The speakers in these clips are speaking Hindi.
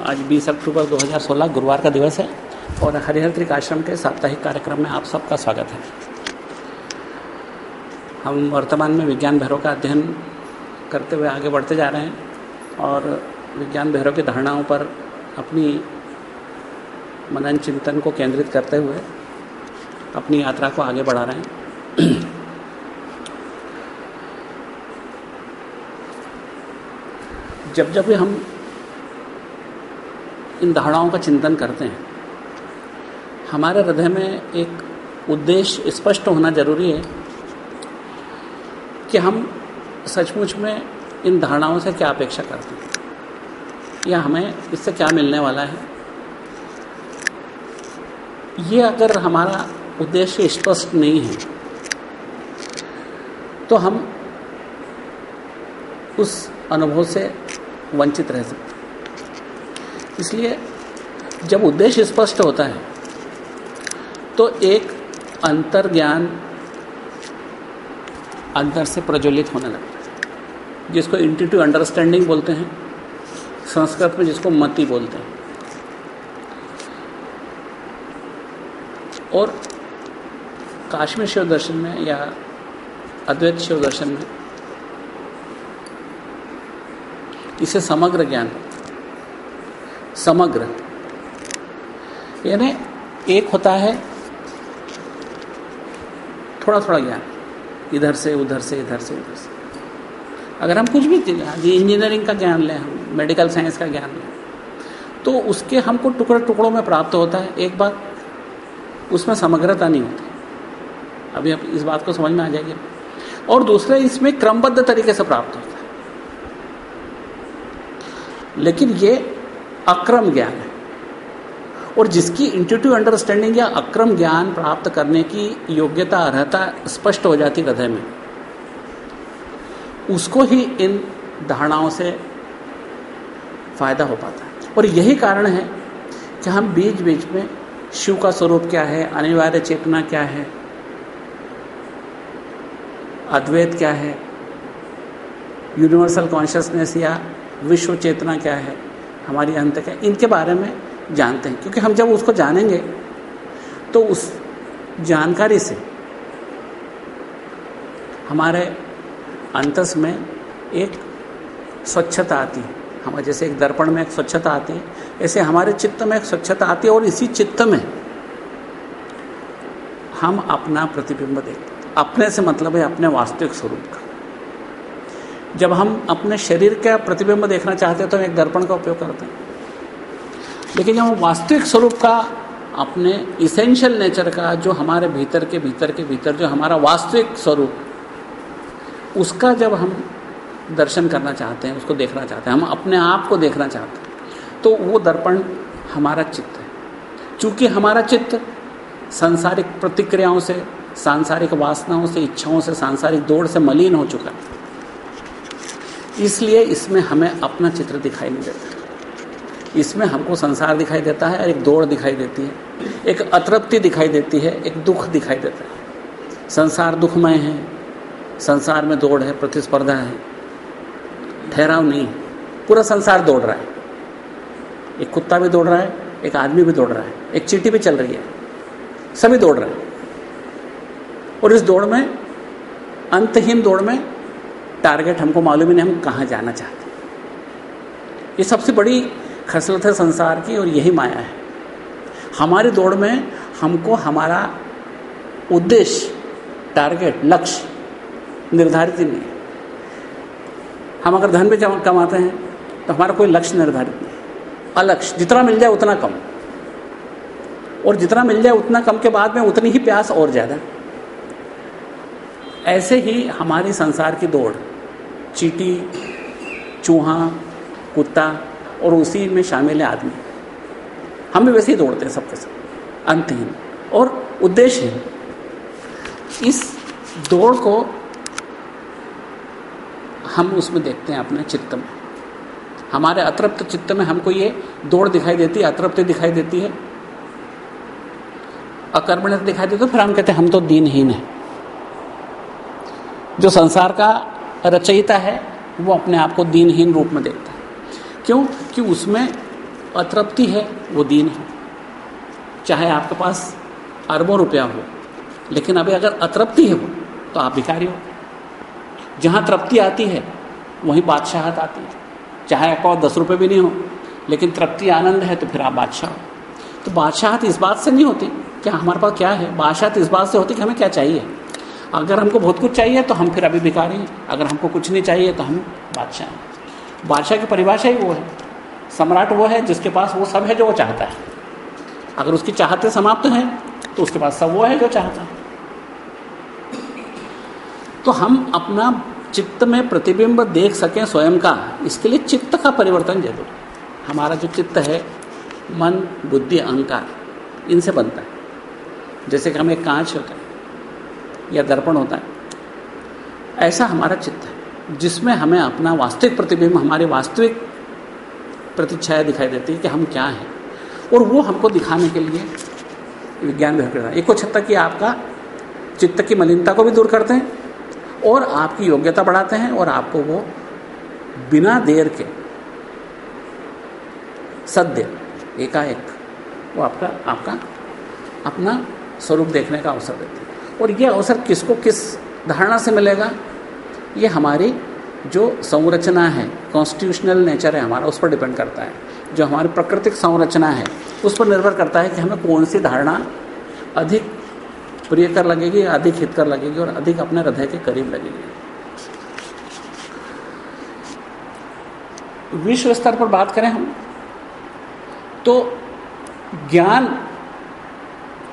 आज 20 अक्टूबर 2016 गुरुवार का दिवस है और हरिहर त्रिक आश्रम के साप्ताहिक कार्यक्रम में आप सबका स्वागत है। हम वर्तमान में विज्ञान भैरव का अध्ययन करते हुए आगे बढ़ते जा रहे हैं और विज्ञान भैरव की धारणाओं पर अपनी मनन चिंतन को केंद्रित करते हुए अपनी यात्रा को आगे बढ़ा रहे हैं। जब जब भी हम इन धारणाओं का चिंतन करते हैं। हमारे हृदय में एक उद्देश्य स्पष्ट होना ज़रूरी है कि हम सचमुच में इन धारणाओं से क्या अपेक्षा करते हैं। या हमें इससे क्या मिलने वाला है? ये अगर हमारा उद्देश्य स्पष्ट नहीं है तो हम उस अनुभव से वंचित रह सकते इसलिए जब उद्देश्य स्पष्ट होता है तो एक अंतर ज्ञान अंदर से प्रज्वलित होने लगता है, जिसको इंटीट्यू अंडरस्टैंडिंग बोलते हैं, संस्कृत में जिसको मति बोलते हैं। और काश्मीर शिव दर्शन में या अद्वैत शिव दर्शन में इसे समग्र ज्ञान समग्र। यानी एक होता है थोड़ा थोड़ा ज्ञान, इधर से, उधर से, इधर से, उधर से। अगर हम कुछ भी इंजीनियरिंग का ज्ञान लें, हम मेडिकल साइंस का ज्ञान लें तो उसके हमको टुकड़े टुकड़ों में प्राप्त होता है, एक बात, उसमें समग्रता नहीं होती। अभी आप इस बात को समझ में आ जाएगी और दूसरा, इसमें क्रमबद्ध तरीके से प्राप्त होता है। लेकिन ये अक्रम ज्ञान है। और जिसकी इंट्यूटिव अंडरस्टैंडिंग या अक्रम ज्ञान प्राप्त करने की योग्यता, अर्हता स्पष्ट हो जाती हृदय में, उसको ही इन धारणाओं से फ़ायदा हो पाता है। और यही कारण है कि हम बीच बीच में शिव का स्वरूप क्या है, अनिवार्य चेतना क्या है, अद्वैत क्या है यूनिवर्सल कॉन्शियसनेस या विश्व चेतना क्या है हमारी अंत क्या इनके बारे में जानते हैं, क्योंकि हम जब उसको जानेंगे तो उस जानकारी से हमारे अंतस में एक स्वच्छता आती है। हमारे जैसे एक दर्पण में एक स्वच्छता आती है, ऐसे हमारे चित्त में एक स्वच्छता आती है, और इसी चित्त में हम अपना प्रतिबिंब देखते अपने से मतलब है अपने वास्तविक स्वरूप का। जब हम अपने शरीर का प्रतिबिंब देखना चाहते हैं तो हम एक दर्पण का उपयोग करते हैं। लेकिन जब हम वास्तविक स्वरूप का, अपने इसेंशियल नेचर का, जो हमारे भीतर के भीतर के, भीतर जो हमारा वास्तविक स्वरूप, उसका जब हम दर्शन करना चाहते हैं, उसको देखना चाहते हैं, हम अपने आप को देखना चाहते हैं तो वो दर्पण हमारा चित्त है। चूँकि हमारा चित्त सांसारिक प्रतिक्रियाओं से, सांसारिक वासनाओं से, इच्छाओं से, सांसारिक दौड़ से मलिन हो चुका है इसलिए इसमें हमें अपना चित्र दिखाई नहीं देता। इसमें हमको संसार दिखाई देता है और एक दौड़ दिखाई देती है, एक अतृप्ति दिखाई देती है, एक दुख दिखाई देता है। संसार दुखमय है, संसार में दौड़ है, प्रतिस्पर्धा है, ठहराव नहीं पूरा संसार दौड़ रहा है। एक कुत्ता भी दौड़ रहा है, एक आदमी भी दौड़ रहा है, एक चीटी भी चल रही है, सभी दौड़ रहे हैं। और इस दौड़ में, अंतहीन दौड़ में टारगेट हमको मालूम ही नहीं, हम कहाँ जाना चाहते ये सबसे बड़ी खसलत है संसार की और यही माया है। हमारी दौड़ में हमको हमारा उद्देश्य, टारगेट, लक्ष्य निर्धारित ही नहीं हम अगर धन भी कमाते हैं तो हमारा कोई लक्ष्य निर्धारित नहीं अलक्ष्य, जितना मिल जाए उतना कम। और जितना मिल जाए उतना कम के बाद में उतनी ही प्यास और ज़्यादा। ऐसे ही हमारी संसार की दौड़ चीटी, चूहा, कुत्ता और उसी में शामिल है आदमी। हम भी वैसे ही दौड़ते हैं सबके सब अंतहीन और उद्देश्य इस दौड़ को हम उसमें देखते हैं अपने चित्त में। हमारे अतृप्त चित्त में हमको ये दौड़ दिखाई देती है, अतृप्ति दिखाई देती है। अकर्मण्य दिखाई देती है फिर हम कहते हैं, हम तो दीनहीन है। जो संसार का रचयिता है, वो अपने आप को दीनहीन रूप में देखता है। क्यों? कि उसमें अतृप्ति है, वो दीन है। चाहे आपके पास अरबों रुपया हो, लेकिन अभी अगर अतृप्ति है वो तो आप भिखारी हो। जहाँ तृप्ति आती है, वहीं बादशाहत आती है। चाहे आपको दस रुपये भी नहीं हो, लेकिन तृप्ति आनंद है तो फिर आप बादशाह हो। तो बादशाहत इस बात से नहीं होती, क्या हमारे पास क्या है? बादशाहत इस बात से होती कि हमें क्या चाहिए? अगर हमको बहुत कुछ चाहिए तो हम फिर अभी भिखारी हैं। अगर हमको कुछ नहीं चाहिए तो हम बादशाह हैं। बादशाह की परिभाषा ही वो है। सम्राट वो है, जिसके पास वो सब है जो वो चाहता है। अगर उसकी चाहते समाप्त हैं तो उसके पास सब वो है जो चाहता है। तो हम अपना चित्त में प्रतिबिंब देख सकें स्वयं का। इसके लिए चित्त का परिवर्तन ज़रूर। हमारा जो चित्त है, मन, बुद्धि, अहंकार, इनसे बनता है। जैसे कि हम एक कांच होता है। या दर्पण होता है। ऐसा हमारा चित्त है, जिसमें हमें अपना वास्तविक प्रतिबिंब, हमारे वास्तविक प्रतिच्छाया दिखाई देती है कि हम क्या हैं। और वो हमको दिखाने के लिए विज्ञान भी करता है। एक छत्ता तक कि आपका चित्त की मलिनता को भी दूर करते हैं और आपकी योग्यता बढ़ाते हैं और आपको वो बिना देर के, सद्य, एकाएक, वो आपका आपका अपना स्वरूप देखने का अवसर देते हैं। और ये अवसर किसको किस धारणा से मिलेगा? ये हमारी जो संरचना है कॉन्स्टिट्यूशनल नेचर है, हमारा उस पर डिपेंड करता है। जो हमारी प्राकृतिक संरचना है, उस पर निर्भर करता है कि हमें कौन सी धारणा अधिक प्रिय कर लगेगी, अधिक हित कर लगेगी और अधिक अपने हृदय के करीब लगेगी। विश्व स्तर पर बात करें हम तो ज्ञान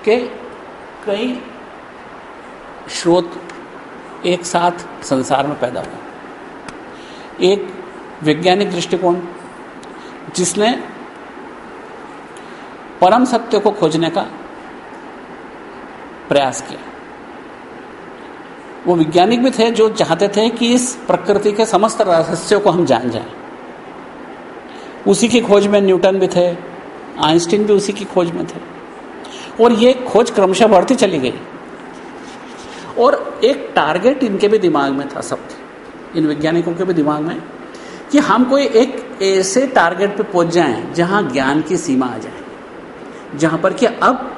के कई स्रोत एक साथ संसार में पैदा हुए एक वैज्ञानिक दृष्टिकोण, जिसने परम सत्य को खोजने का प्रयास किया। वो वैज्ञानिक भी थे जो चाहते थे कि इस प्रकृति के समस्त रहस्यों को हम जान जाएँ। उसी की खोज में न्यूटन भी थे, आइंस्टीन भी उसी की खोज में थे। और ये खोज क्रमशः बढ़ती चली गई। एक टारगेट इनके भी दिमाग में था सबके, इन वैज्ञानिकों के भी दिमाग में, कि हम कोई एक ऐसे टारगेट पे पहुँच जाएँ जहाँ ज्ञान की सीमा आ जाए, जहाँ पर कि अब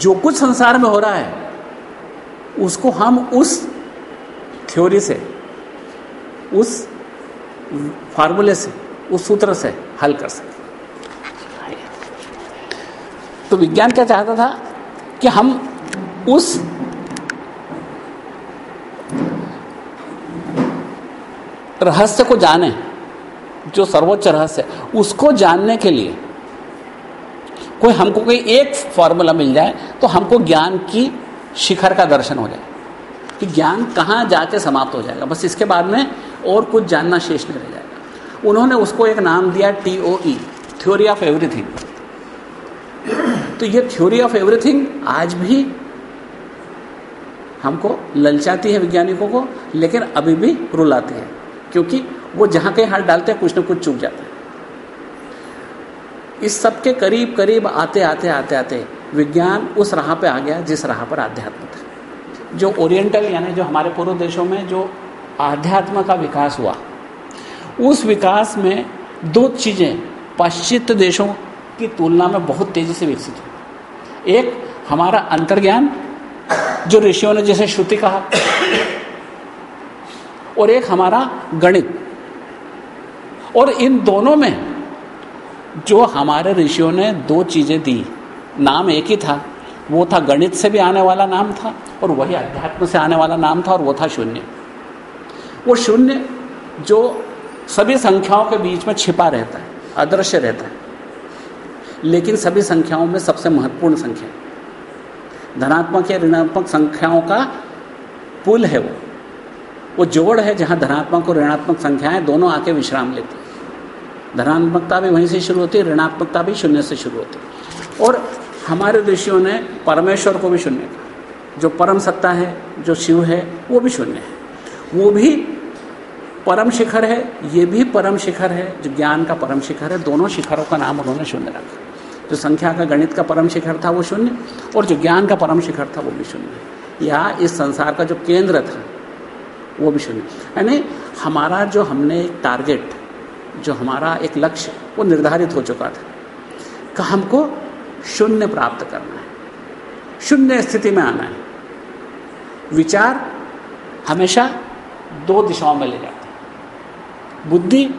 जो कुछ संसार में हो रहा है, उसको हम उस थ्योरी से, उस फार्मूले से, उस सूत्र से हल कर सकें। तो विज्ञान क्या चाहता था कि हम उस रहस्य को जाने, जो सर्वोच्च रहस्य उसको जानने के लिए कोई हमको कोई एक फॉर्मूला मिल जाए तो हमको ज्ञान की शिखर का दर्शन हो जाए। कि ज्ञान कहाँ जाके समाप्त हो जाएगा। बस इसके बाद में और कुछ जानना शेष नहीं रह जाएगा। उन्होंने उसको एक नाम दिया T O E theory of everything तो ये थ्योरी ऑफ़ एवरीथिंग आज भी हमको ललचाती है वैज्ञानिकों को, लेकिन अभी भी रुलाती है। क्योंकि वो जहाँ कहीं हाथ डालते हैं, कुछ ना कुछ चूक जाता है। इस सब के करीब करीब आते आते आते आते विज्ञान उस राह पे आ गया जिस राह पर आध्यात्म था। जो ओरिएंटल, यानी जो हमारे पूर्व देशों में जो आध्यात्म का विकास हुआ, उस विकास में दो चीज़ें पाश्चात्य देशों की तुलना में बहुत तेज़ी से विकसित हुई। एक, हमारा अंतर्ज्ञान, जो ऋषियों ने जैसे श्रुति कहा और एक हमारा गणित। और इन दोनों में जो हमारे ऋषियों ने दो चीज़ें दी, नाम एक ही था, वो था गणित से भी आने वाला नाम था और वही अध्यात्म से आने वाला नाम था और वो था शून्य। वो शून्य जो सभी संख्याओं के बीच में छिपा रहता है, अदृश्य रहता है। लेकिन सभी संख्याओं में सबसे महत्वपूर्ण संख्या धनात्मक या ऋणात्मक संख्याओं का पुल है वो। वो जोड़ है जहाँ धनात्मक और ऋणात्मक संख्याएँ दोनों आके विश्राम लेती धनात्मकता भी वहीं से शुरू होती है, ऋणात्मकता भी शून्य से शुरू होती है। और हमारे ऋषियों ने परमेश्वर को भी शून्य कहा। जो परम सत्ता है, जो शिव है, वो भी शून्य है। वो भी परम शिखर है, ये भी परम शिखर है, जो ज्ञान का परम शिखर है, दोनों शिखरों का नाम उन्होंने शून्य रखा। जो संख्या का गणित का परम शिखर था, वो शून्य, और जो ज्ञान का परम शिखर था, वो भी शून्य या इस संसार का जो केंद्र था वो भी शून्य यानी हमारा जो हमने एक टारगेट जो हमारा एक लक्ष्य, वो निर्धारित हो चुका था। कि हमको शून्य प्राप्त करना है। शून्य स्थिति में आना है। विचार हमेशा दो दिशाओं में ले जाते हैं। बुद्धि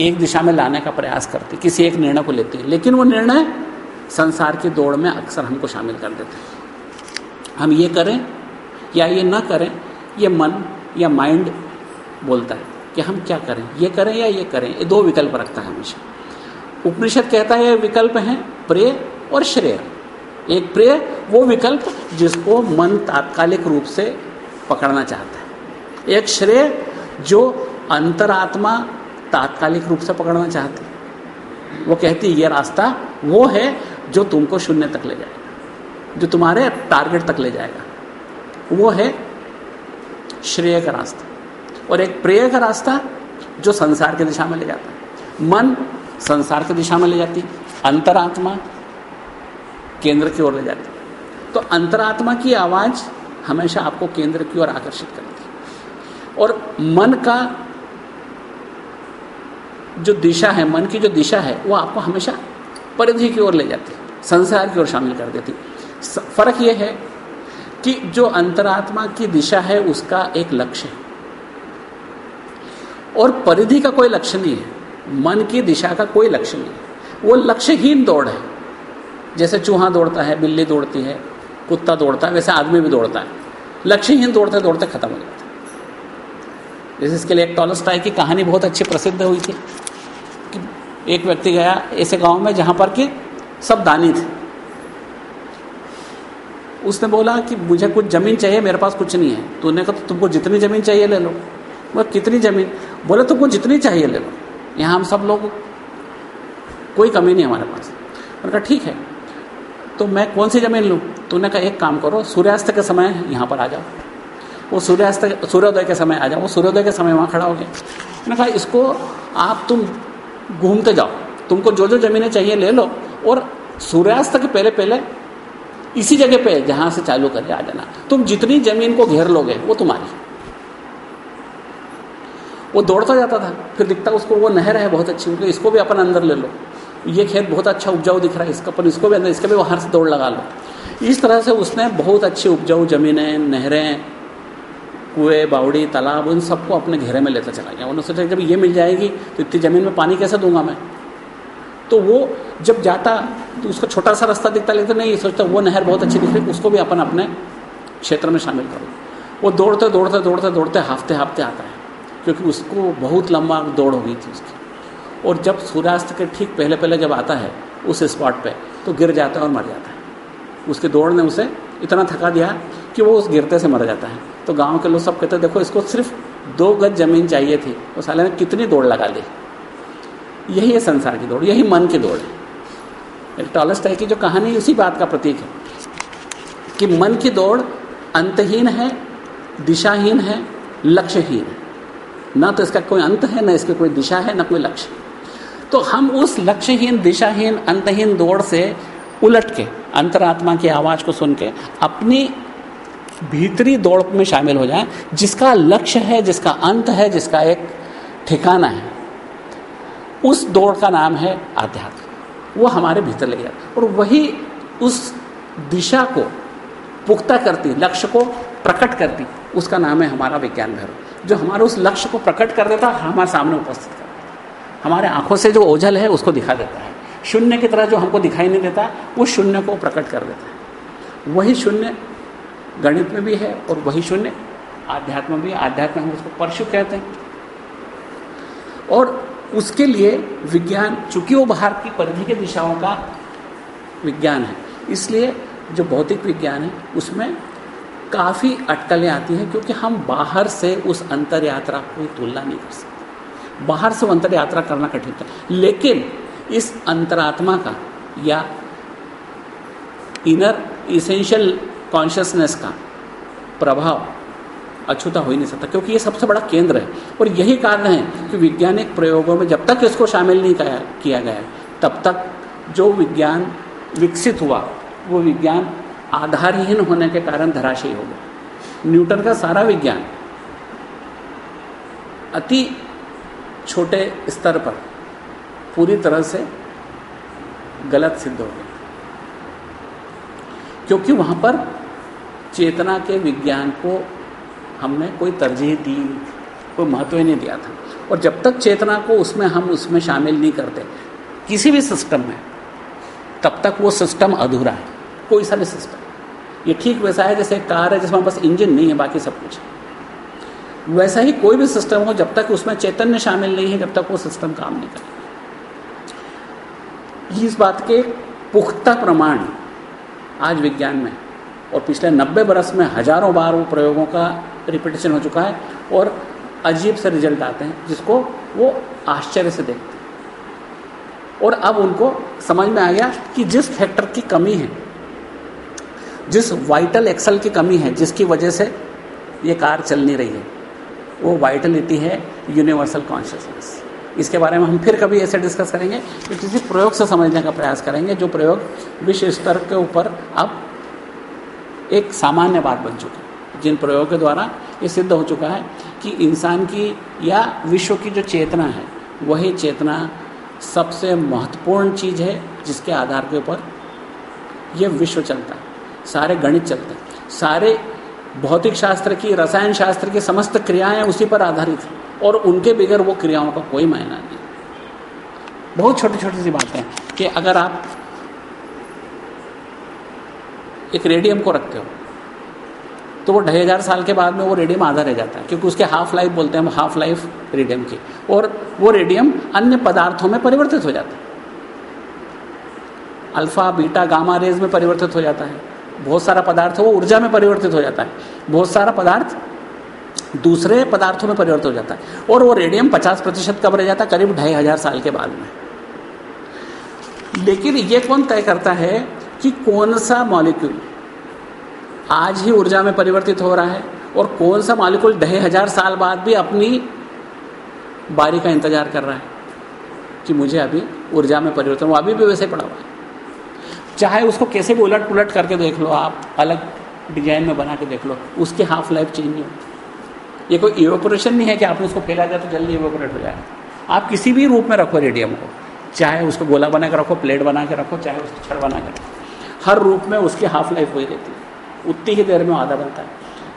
एक दिशा में लाने का प्रयास करती, किसी एक निर्णय को लेती है लेकिन वो निर्णय संसार की दौड़ में अक्सर हमको शामिल कर देते हैं। हम ये करें या ये ना करें, ये मन या माइंड बोलता है कि हम क्या करें, ये करें या ये करें, ये दो विकल्प रखता है हमेशा। उपनिषद कहता है विकल्प हैं प्रिय और श्रेय। एक प्रिय, वो विकल्प जिसको मन तात्कालिक रूप से पकड़ना चाहता है। एक श्रेय, जो अंतरात्मा तात्कालिक रूप से पकड़ना चाहती है। वो कहती है, ये रास्ता वो है जो तुमको शून्य तक ले जाएगा, जो तुम्हारे टारगेट तक ले जाएगा। वो है श्रेय का रास्ता। और एक प्रेय का रास्ता जो संसार की दिशा में ले जाता है। मन संसार की दिशा में ले जाती, अंतरात्मा केंद्र की ओर ले जाती। तो अंतरात्मा की आवाज़ हमेशा आपको केंद्र की ओर आकर्षित करती और मन का जो दिशा है, मन की जो दिशा है, वो आपको हमेशा परिधि की ओर ले जाती है, संसार की ओर शामिल कर देती। फ़र्क यह है कि जो अंतरात्मा की दिशा है, उसका एक लक्ष्य है। और परिधि का कोई लक्ष्य नहीं है, मन की दिशा का कोई लक्ष्य नहीं है। वो लक्ष्यहीन दौड़ है। जैसे चूहा दौड़ता है, बिल्ली दौड़ती है, कुत्ता दौड़ता है, वैसे आदमी भी दौड़ता है। लक्ष्यहीन दौड़ते दौड़ते खत्म हो जाता है। जैसे इसके लिए एक टॉलस्टाई की कहानी बहुत अच्छी प्रसिद्ध हुई थी कि एक व्यक्ति गया ऐसे गाँव में जहाँ पर कि सब दानी थे। उसने बोला कि मुझे कुछ ज़मीन चाहिए, मेरे पास कुछ नहीं है। तो उन्होंने कहा तो तुमको जितनी ज़मीन चाहिए ले लो। बोला कितनी ज़मीन? बोले, तुमको जितनी चाहिए ले लो। यहाँ हम सब लोग, कोई कमी नहीं हमारे पास। उन्होंने कहा, ठीक है तो मैं कौन सी ज़मीन लूँ? तो उन्होंने कहा, एक काम करो, सूर्यास्त के समय यहाँ पर आ जाओ। वो सूर्यास्त, सूर्योदय के समय आ जाओ, वो सूर्योदय के समय वहाँ खड़ा हो गया। उन्होंने कहा, इसको आप तुम घूमते जाओ। तुमको जो जो ज़मीनें चाहिए ले लो और सूर्यास्त के पहले पहले इसी जगह पे जहाँ से चालू करके आ जाना। तुम जितनी ज़मीन को घेर लोगे, वो तुम्हारी। वो दौड़ता जाता था, फिर दिखता उसको, वो नहर है बहुत अच्छी उनको इसको भी अपन अंदर ले लो। ये खेत बहुत अच्छा उपजाऊ दिख रहा है, इसका अपन इसको भी अंदर, इसके भी बाहर से दौड़ लगा लो। इस तरह से उसने बहुत अच्छी उपजाऊ जमीनें, नहरें, कुएँ, बावड़ी, तालाब, उन सबको अपने घेरे में लेता चला गया। उन्होंने सोचा जब ये मिल जाएगी तो इतनी ज़मीन में पानी कैसे दूँगा मैं? तो वो जब जाता तो उसको छोटा सा रास्ता दिखता, लेकिन नहीं, सोचता वो नहर बहुत अच्छी दिख रही, उसको भी अपन अपने क्षेत्र में शामिल करो। वो दौड़ते दौड़ते दौड़ते दौड़ते हाफते हाफते आता है, क्योंकि उसको बहुत लंबा दौड़ हो गई थी उसकी। और जब सूर्यास्त के ठीक पहले पहले जब आता है उस स्पॉट पे तो गिर जाता है और मर जाता है। उसके दौड़ ने उसे इतना थका दिया कि वो उस गिरते से मर जाता है। तो गाँव के लोग सब कहते देखो, इसको सिर्फ़ दो गज ज़मीन चाहिए थी। उस साले ने कितनी दौड़ लगा ली? यही है संसार की दौड़, यही मन की दौड़ है। टॉलस्टाई की जो कहानी उसी बात का प्रतीक है। कि मन की दौड़ अंतहीन है, दिशाहीन है, लक्ष्यहीन है। ना तो इसका कोई अंत है, ना इसकी कोई दिशा है, ना कोई लक्ष्य तो हम उस लक्ष्यहीन, दिशाहीन, अंतहीन दौड़ से उलट के, अंतरात्मा की आवाज़ को सुन के, अपनी भीतरी दौड़ में शामिल हो जाएँ, जिसका लक्ष्य है, जिसका अंत है, जिसका एक ठिकाना है। उस दौड़ का नाम है आध्यात्म। वो हमारे भीतर ले जाता और वही उस दिशा को पुख्ता करती, लक्ष्य को प्रकट करती, उसका नाम है हमारा विज्ञान भैरव जो हमारे उस लक्ष्य को प्रकट कर देता है हमारे सामने उपस्थित कर देता। हमारे आँखों से जो ओझल है, उसको दिखा देता है। शून्य की तरह जो हमको दिखाई नहीं देता, वो शून्य को प्रकट कर देता है। वही शून्य गणित में भी है और वही शून्य आध्यात्म भी आध्यात्म हम उसको परशु कहते हैं। और उसके लिए विज्ञान, चूँकि वो बाहर की परिधि के दिशाओं का विज्ञान है, इसलिए जो भौतिक विज्ञान है, उसमें काफ़ी अटकलें आती हैं, क्योंकि हम बाहर से उस अंतर यात्रा को तुलना नहीं कर सकते। बाहर से अंतर यात्रा करना कठिन था, लेकिन इस अंतरात्मा का या इनर इसेंशियल कॉन्शियसनेस का प्रभाव अछूता हो ही नहीं सकता, क्योंकि ये सबसे बड़ा केंद्र है। और यही कारण है कि वैज्ञानिक प्रयोगों में जब तक इसको शामिल नहीं किया गया तब तक जो विज्ञान विकसित हुआ, वो विज्ञान आधारहीन होने के कारण धराशयी हो गया। न्यूटन का सारा विज्ञान अति छोटे स्तर पर पूरी तरह से गलत सिद्ध हो गया। क्योंकि वहाँ पर चेतना के विज्ञान को हमने कोई तरजीह दी, कोई महत्व ही नहीं दिया था। और जब तक चेतना को उसमें हम उसमें शामिल नहीं करते, किसी भी सिस्टम में, तब तक वो सिस्टम अधूरा है। कोई सा भी सिस्टम ये ठीक वैसा है जैसे कार है, जिसमें बस इंजन नहीं है, बाकी सब कुछ वैसा ही कोई भी सिस्टम हो, जब तक उसमें चैतन्य शामिल नहीं है, जब तक वो सिस्टम काम नहीं करेगा इस बात के पुख्ता प्रमाण आज विज्ञान में और पिछले नब्बे बरस में हज़ारों बार वो प्रयोगों का रिपीटेशन हो चुका है और अजीब से रिज़ल्ट आते हैं, जिसको वो आश्चर्य से देखते हैं। और अब उनको समझ में आ गया कि जिस फैक्टर की कमी है, जिस वाइटल एक्सल की कमी है, जिसकी वजह से ये कार चल नहीं रही है, वो वाइटलिटी है यूनिवर्सल कॉन्शियसनेस इसके बारे में हम फिर कभी ऐसे डिस्कस करेंगे कि किसी प्रयोग से समझने का प्रयास करेंगे, जो प्रयोग विश्व स्तर के ऊपर अब एक सामान्य बात बन चुकी है। जिन प्रयोगों के द्वारा ये सिद्ध हो चुका है कि इंसान की या विश्व की जो चेतना है, वही चेतना सबसे महत्वपूर्ण चीज़ है जिसके आधार के ऊपर यह विश्व चलता है, सारे गणित चलते हैं। सारे भौतिक शास्त्र की, रसायन शास्त्र की समस्त क्रियाएँ उसी पर आधारित हैं और उनके बगैर वो क्रियाओं का कोई मायना नहीं बहुत छोटी छोटी सी बातें कि अगर आप एक रेडियम को रखते हो तो वो ढाई हज़ार साल के बाद में वो रेडियम आधा रह जाता है, क्योंकि उसके हाफ़ लाइफ बोलते हैं हम हाफ़ लाइफ रेडियम की। और वो रेडियम अन्य पदार्थों में परिवर्तित हो जाता है। अल्फ़ा बीटा गामा रेज में परिवर्तित हो जाता है। बहुत सारा पदार्थ वो ऊर्जा में परिवर्तित हो जाता है। बहुत सारा पदार्थ दूसरे पदार्थों में परिवर्तित हो जाता है। और वो रेडियम 50 प्रतिशत कब रह जाता है? करीब ढाई हज़ार साल के बाद में। लेकिन ये कौन तय करता है कि कौन सा मॉलिक्यूल आज ही ऊर्जा में परिवर्तित हो रहा है। और कौन सा मॉलिक्यूल ढाई हज़ार साल बाद भी अपनी बारी का इंतज़ार कर रहा है कि मुझे अभी ऊर्जा में परिवर्तन वो अभी भी वैसे पड़ा हुआ है। चाहे उसको कैसे भी उलट पुलट करके देख लो आप, अलग डिज़ाइन में बना के देख लो, उसकी हाफ़ लाइफ चेंज नहीं होती। ये कोई इवेपोरेशन नहीं है कि आपने उसको फैला दिया तो जल्दी इवेपोरेट हो जाएगा। आप किसी भी रूप में रखो रेडियम को, चाहे उसको गोला बना के रखो प्लेट बना के रखो, चाहे उसको छड़ बना के रखो, हर रूप में उसकी हाफ़ लाइफ वही रहती है। उतनी ही देर में आधा बनता है।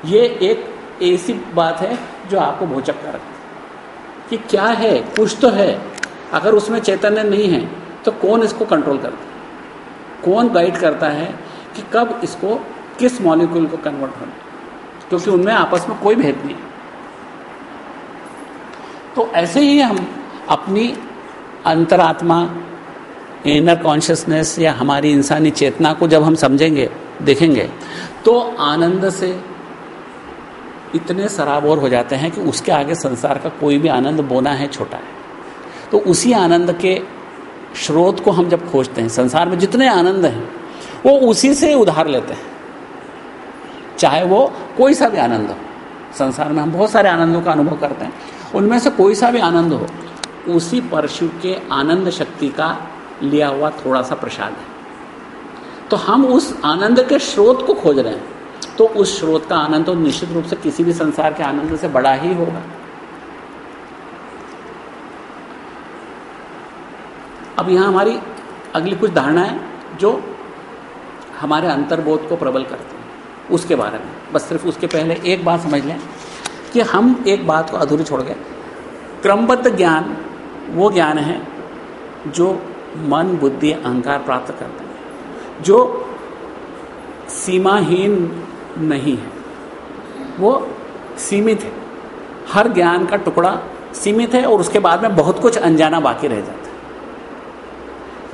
ये एक ऐसी बात है जो आपको भोचक कर कि क्या है? कुछ तो है। अगर उसमें चैतन्य नहीं है तो कौन इसको कंट्रोल करता है? कौन गाइड करता है कि कब इसको, किस मॉलिक्यूल को कन्वर्ट होना क्योंकि उनमें आपस में कोई भेद नहीं है। तो ऐसे ही हम अपनी अंतरात्मा इनर कॉन्शियसनेस या हमारी इंसानी चेतना को जब हम समझेंगे देखेंगे। तो आनंद से इतने सराबोर हो जाते हैं कि उसके आगे संसार का कोई भी आनंद बोना है, छोटा है। तो उसी आनंद के स्रोत को हम जब खोजते हैं, संसार में जितने आनंद हैं, वो उसी से उधार लेते हैं। चाहे वो कोई सा भी आनंद हो। संसार में हम बहुत सारे आनंदों का अनुभव करते हैं। उनमें से कोई सा भी आनंद हो, उसी परशु के आनंद शक्ति का लिया हुआ थोड़ा सा प्रसाद है। तो हम उस आनंद के स्रोत को खोज रहे हैं। तो उस स्रोत का आनंद तो निश्चित रूप से किसी भी संसार के आनंद से बड़ा ही होगा। अब यहाँ हमारी अगली कुछ धारणाएँ जो हमारे अंतर्बोध को प्रबल करती हैं, उसके बारे में। बस सिर्फ़ उसके पहले एक बात समझ लें कि हम एक बात को अधूरी छोड़ गए। क्रमबद्ध ज्ञान वो ज्ञान है जो मन, बुद्धि, अहंकार प्राप्त करता है। जो सीमाहीन नहीं है, वो सीमित है। हर ज्ञान का टुकड़ा सीमित है और उसके बाद में बहुत कुछ अनजाना बाकी रह जाता है।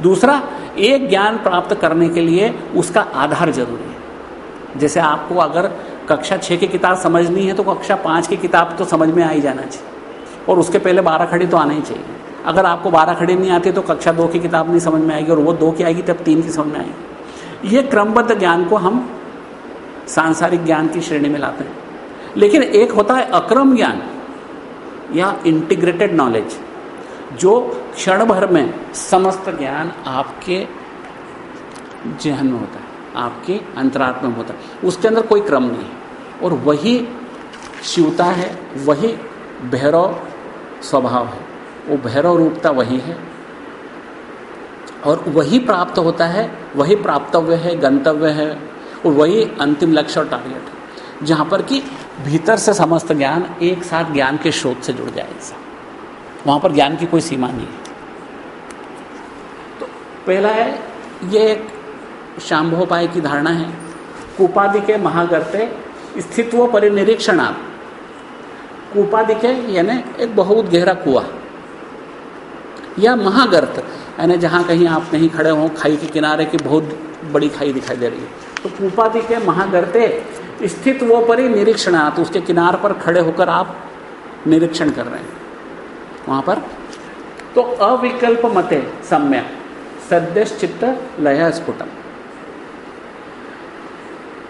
दूसरा, एक ज्ञान प्राप्त करने के लिए उसका आधार ज़रूरी है। जैसे आपको अगर कक्षा छः की किताब समझनी है तो कक्षा पाँच की किताब तो समझ में आ ही जाना चाहिए, और उसके पहले बारह खड़ी तो आना ही चाहिए। अगर आपको बारह खड़ी नहीं आती तो कक्षा दो की किताब नहीं समझ में आएगी और वो दो की आएगी तब तीन की समझ में आएगी। ये क्रमबद्ध ज्ञान को हम सांसारिक ज्ञान की श्रेणी में लाते हैं। लेकिन एक होता है अक्रम ज्ञान या इंटीग्रेटेड नॉलेज जो क्षण भर में समस्त ज्ञान आपके जहन में होता है, आपके अंतरात्मा में होता है। उसके अंदर कोई क्रम नहीं है। और वही शिवता है, वही भैरव स्वभाव है। वो भैरव रूपता वही है। और वही प्राप्त होता है, वही प्राप्तव्य है, गंतव्य है, और वही अंतिम लक्ष्य और टारगेट है। जहाँ पर कि भीतर से समस्त ज्ञान एक साथ ज्ञान के स्रोत से जुड़ जाए इंसान। वहाँ पर ज्ञान की कोई सीमा नहीं है। तो पहला है, ये एक शाम्भोपाय की धारणा है। कुपादि के महागर्ते स्थित्व परिनिरीक्षणात् कुपादि के, यानी एक बहुत गहरा कुआ। या महागर्त, यानी जहाँ कहीं आप नहीं खड़े हों, खाई के किनारे की बहुत बड़ी खाई दिखाई दे रही है। तो कुपादि के महागर्ते? स्थित वो पर ही निरीक्षणात्, उसके किनार पर खड़े होकर आप निरीक्षण कर रहे हैं। वहाँ पर? तो अविकल्प मते, सम्यक। सद्यश्चित्त लय स्फुटम।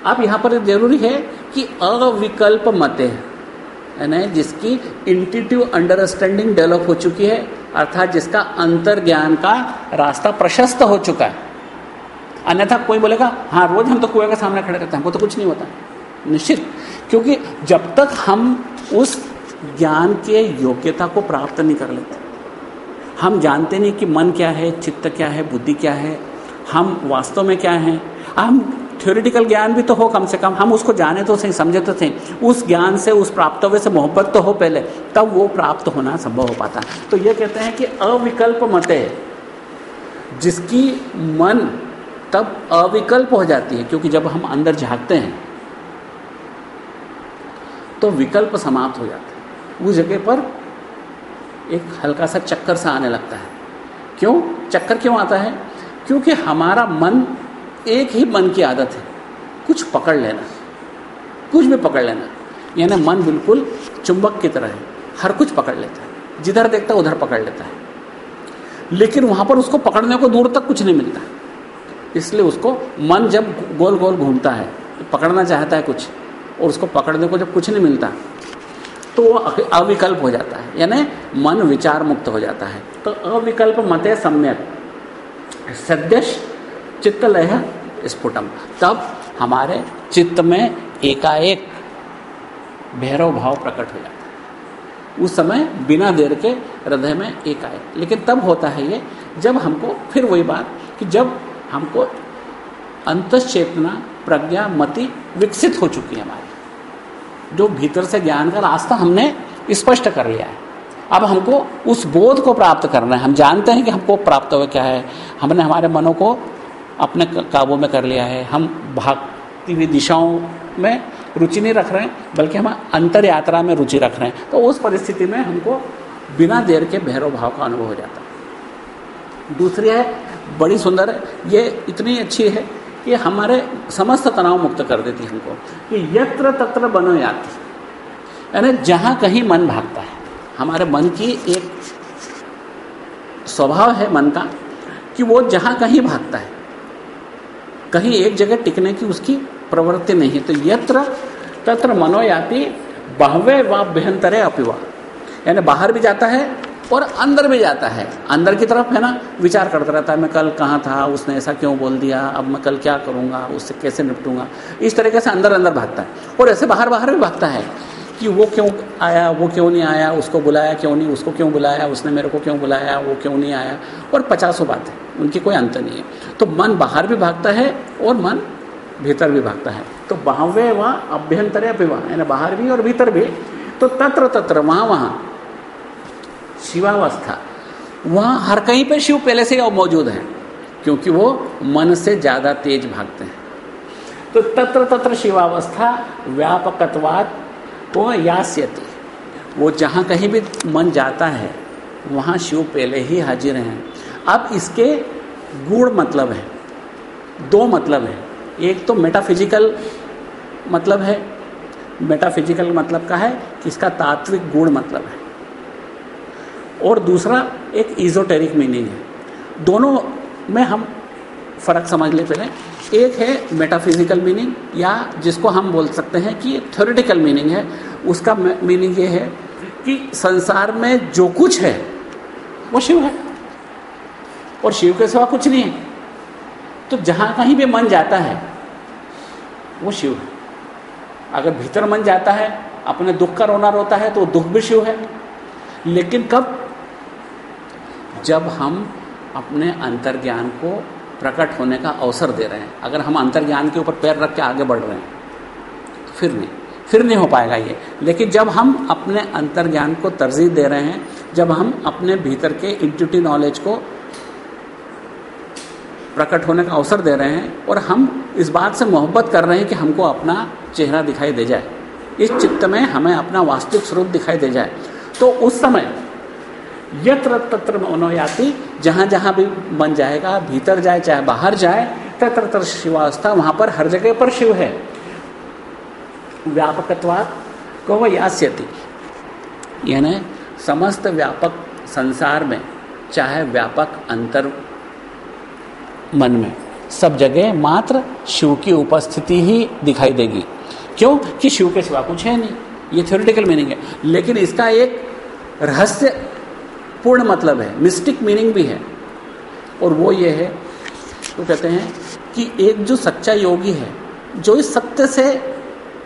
अब यहाँ पर ज़रूरी है कि अविकल्प मते, यानी जिसकी इंटिट्यू अंडरस्टैंडिंग डेवलप हो चुकी है अर्थात जिसका अंतर ज्ञान का रास्ता प्रशस्त हो चुका है। अन्यथा कोई बोलेगा हाँ रोज हम तो कुएँ के सामने खड़े रहते हैं हमको तो कुछ नहीं होता। निश्चित। क्योंकि जब तक हम उस ज्ञान के योग्यता को प्राप्त नहीं कर लेते, हम जानते नहीं कि मन क्या है, चित्त क्या है, बुद्धि क्या है, हम वास्तव में क्या हैं, हम थ्योरिटिकल ज्ञान भी तो हो कम से कम। हम उसको जाने तो सही, समझे तो सही। उस ज्ञान से, उस प्राप्तव्य से मोहब्बत तो हो पहले, तब वो प्राप्त होना संभव हो पाता। है तो ये कहते हैं कि अविकल्प मते, जिसकी मन तब अविकल्प हो जाती है, क्योंकि जब हम अंदर झाँकते हैं तो विकल्प समाप्त हो जाता है। उस जगह पर एक हल्का सा चक्कर सा आने लगता है। क्यों? चक्कर क्यों आता है? क्योंकि हमारा मन एक ही मन की आदत है। कुछ पकड़ लेना। कुछ भी पकड़ लेना। यानी मन बिल्कुल चुंबक की तरह है। हर कुछ पकड़ लेता है। जिधर देखता है, उधर पकड़ लेता है। लेकिन वहाँ पर उसको पकड़ने को दूर तक कुछ नहीं मिलता। इसलिए उसको मन जब गोल गोल घूमता है पकड़ना चाहता है कुछ, और उसको पकड़ने को जब कुछ नहीं मिलता तो वो अविकल्प हो जाता है। यानी मन विचार मुक्त हो जाता है। तो अविकल्प मते सम्यक। सद्यश चित्त लय स्फुटम। तब हमारे चित्त में एकाएक भैरव भाव प्रकट हो जाता है। उस समय बिना देर के हृदय में एकाएक। लेकिन तब होता है ये, जब हमको फिर वही बात कि जब हमको अंतचेतना, प्रज्ञा, मति विकसित हो चुकी है हमारी, जो भीतर से ज्ञान का रास्ता हमने स्पष्ट कर लिया है। अब हमको उस बोध को प्राप्त करना है। हम जानते हैं कि हमको प्राप्त हुआ क्या है। हमने हमारे मनों को अपने काबू में कर लिया है। हम भागती हुई दिशाओं में रुचि नहीं रख रहे हैं, बल्कि हम अंतर यात्रा में रुचि रख रहे हैं। तो उस परिस्थिति में हमको बिना देर के भैरव भाव का अनुभव हो जाता है। दूसरी है, बड़ी सुंदर है ये इतनी अच्छी है कि हमारे समस्त तनाव मुक्त कर देती हमको, कि यत्र तत्र बनो याति। यानी जहाँ कहीं मन भागता है, हमारे मन की एक स्वभाव है मन का, कि वो जहाँ कहीं भागता है कहीं एक जगह टिकने की उसकी प्रवृत्ति नहीं तो यत्र तत्र मनोयाति बहवे वाभ्यंतरे अपिवा यानी बाहर भी जाता है और अंदर भी जाता है। अंदर की तरफ़ है ना, विचार करता रहता है, मैं कल कहाँ था, उसने ऐसा क्यों बोल दिया, अब मैं कल क्या करूँगा, उससे कैसे निपटूँगा। इस तरीके से अंदर अंदर भागता है। और ऐसे बाहर बाहर भी भागता है कि वो क्यों आया, वो क्यों नहीं आया, उसको बुलाया क्यों नहीं, उसको क्यों बुलाया, उसने मेरे को क्यों बुलाया, वो क्यों नहीं आया। और पचासों बातें। उनकी कोई अंत नहीं है। तो मन बाहर भी भागता है और मन भीतर भी भागता है। तो बाहवे वहाँ अभ्यंतर विवाह यानी बाहर भी और भीतर भी। तो तत्र तत्र वहाँ वहाँ शिवावस्था, वहाँ हर कहीं पर शिव पहले से ही मौजूद है, क्योंकि वो मन से ज़्यादा तेज भागते हैं। तो तत्र तत्र शिवावस्था व्यापकत्वाद वो यास्यति। वो जहाँ कहीं भी मन जाता है, वहाँ शिव पहले ही हाजिर हैं। अब इसके गुण मतलब है। दो मतलब है। एक तो मेटाफिजिकल मतलब है। मेटाफिजिकल मतलब का है कि इसका तात्विक गुण मतलब है। और दूसरा एक इजोटेरिक मीनिंग है। दोनों में हम फ़र्क समझ लेते हैं। एक है मेटाफिजिकल मीनिंग या जिसको हम बोल सकते हैं कि थ्योरेटिकल मीनिंग है। उसका मीनिंग ये है कि संसार में जो कुछ है, वो शिव है। और शिव के सिवा कुछ नहीं है। तो जहाँ कहीं भी मन जाता है, वो शिव है। अगर भीतर मन जाता है, अपने दुख का रोना रोता है तो दुख भी शिव है। लेकिन कब? जब हम अपने अंतर्ज्ञान को प्रकट होने का अवसर दे रहे हैं। अगर हम अंतर्ज्ञान के ऊपर पैर रख के आगे बढ़ रहे हैं तो फिर नहीं। फिर नहीं हो पाएगा ये। लेकिन जब हम अपने अंतर्ज्ञान को तरजीह दे रहे हैं, जब हम अपने भीतर के इंट्यूटिव नॉलेज को प्रकट होने का अवसर दे रहे हैं और हम इस बात से मोहब्बत कर रहे हैं कि हमको अपना चेहरा दिखाई दे जाए। इस चित्त में हमें अपना वास्तविक स्वरूप दिखाई दे जाए। तो उस समय यत्र तत्र मनोयाति जहाँ जहाँ भी बन जाएगा, भीतर जाए, चाहे बाहर जाए तत्र तत्र शिवावस्था वहाँ पर हर जगह पर शिव है। व्यापकत्वाद को वह यास्यति। यानी समस्त व्यापक संसार में, चाहे व्यापक अंतर मन में। सब जगह मात्र शिव की उपस्थिति ही दिखाई देगी। क्यों? कि शिव के सिवा कुछ है नहीं। ये थ्योरिटिकल मीनिंग है। लेकिन इसका एक रहस्य पूर्ण मतलब है मिस्टिक मीनिंग भी है। और वो ये है तो कहते हैं कि एक जो सच्चा योगी है, जो इस सत्य से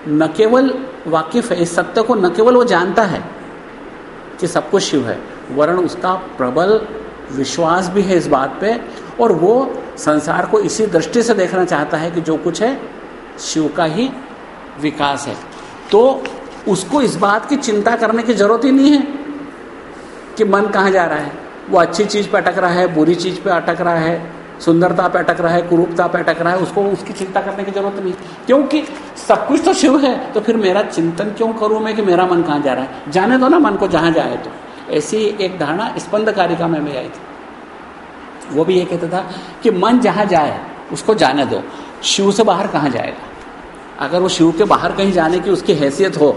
न केवल वाकिफ है, इस सत्य को न केवल वो जानता है कि सब कुछ शिव है वरण उसका प्रबल विश्वास भी है इस बात पे, और वो संसार को इसी दृष्टि से देखना चाहता है कि जो कुछ है, शिव का ही विकास है। तो उसको इस बात की चिंता करने की ज़रूरत ही नहीं है कि मन कहाँ जा रहा है। वो अच्छी चीज़ पे अटक रहा है, बुरी चीज़ पे अटक रहा है, सुंदरता पे अटक रहा है, कुरूपता पे अटक रहा है, उसको उसकी चिंता करने की ज़रूरत नहीं। क्योंकि सब कुछ तो शिव है तो फिर मेरा चिंतन क्यों करूँ मैं कि मेरा मन कहाँ जा रहा है? जाने दो ना मन को जहाँ जाए तो। ऐसी एक धारणा स्पंद कारिका में भी आई थी। वो भी ये कहता था कि मन जहाँ जाए, उसको जाने दो। शिव से बाहर कहाँ जाएगा? अगर वो शिव के बाहर कहीं जाने की उसकी हैसियत हो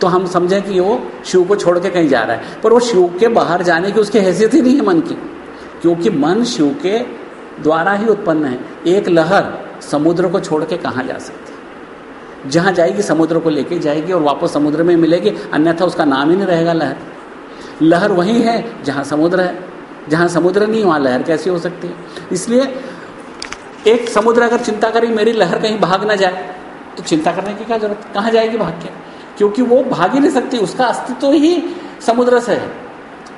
तो हम समझें कि वो शिव को छोड़ के कहीं जा रहा है। पर वो शिव के बाहर जाने की उसकी हैसियत ही नहीं है मन की। क्योंकि मन शिव के द्वारा ही उत्पन्न है। एक लहर समुद्र को छोड़ के कहाँ जा सकती जहाँ जाएगी, समुद्र को लेके जाएगी और वापस समुद्र में मिलेगी, अन्यथा उसका नाम ही नहीं रहेगा लहर। लहर वही है जहाँ समुद्र है। जहाँ समुद्र नहीं, वहाँ लहर कैसी हो सकती है? इसलिए एक समुद्र अगर चिंता करें, मेरी लहर कहीं भाग ना जाए तो चिंता करने की क्या ज़रूरत? कहाँ जाएगी भाग के क्योंकि वो भाग ही नहीं सकती, उसका अस्तित्व ही समुद्र से है।